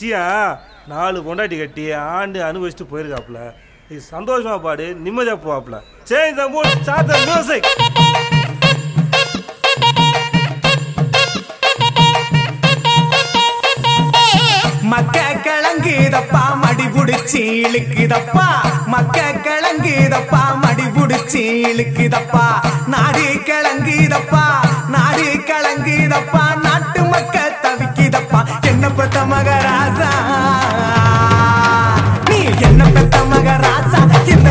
மச்சியா நாலு பொண்டாட்டி கட்டி ஆண்டு அனுபவிச்சுட்டு போயிருக்காப்புல. நீ சந்தோஷமா பாடு நிம்மதியா போவாப்புல. Change the mood start the music மக்க கிழங்குதப்பா மடி புடிச்சு இழுக்குதப்பா. மக்க கிழங்குதப்பா மடி புடிச்சு இழுக்குதப்பா. நாடு கிழங்குதப்பா நாடு கிழங்குதப்பா. పెద్ద మగరాజా నీ ఎన్న పెద్ద మగరాజా కింద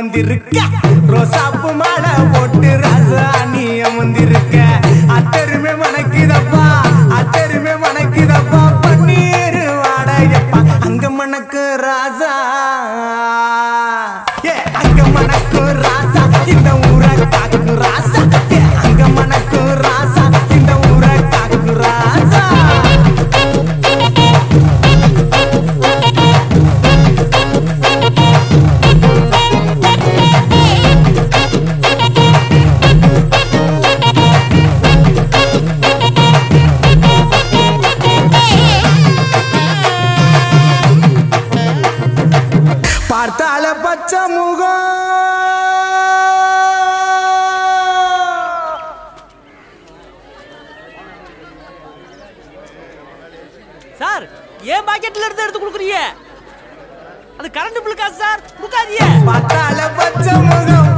அமர்ந்திருக்க. ரோசாப்பு மாலை போட்டு ராசா நீ அமர்ந்திருக்க. அத்தருமே மணக்குதப்பா அத்தருமே மணக்குதப்பா. பன்னீர் வாடையப்பா அங்க மணக்கு ராசா. ஏ அங்க மணக்கு ராசா. இந்த பார்த்தால சார் ஏன் பாக்கெட்ல இருந்து எடுத்து கொடுக்குறீங்க? அது கரண்ட் பில் காசு சார். கொடுக்காதீங்க. பட்டால பச்சை பச்சை முகம்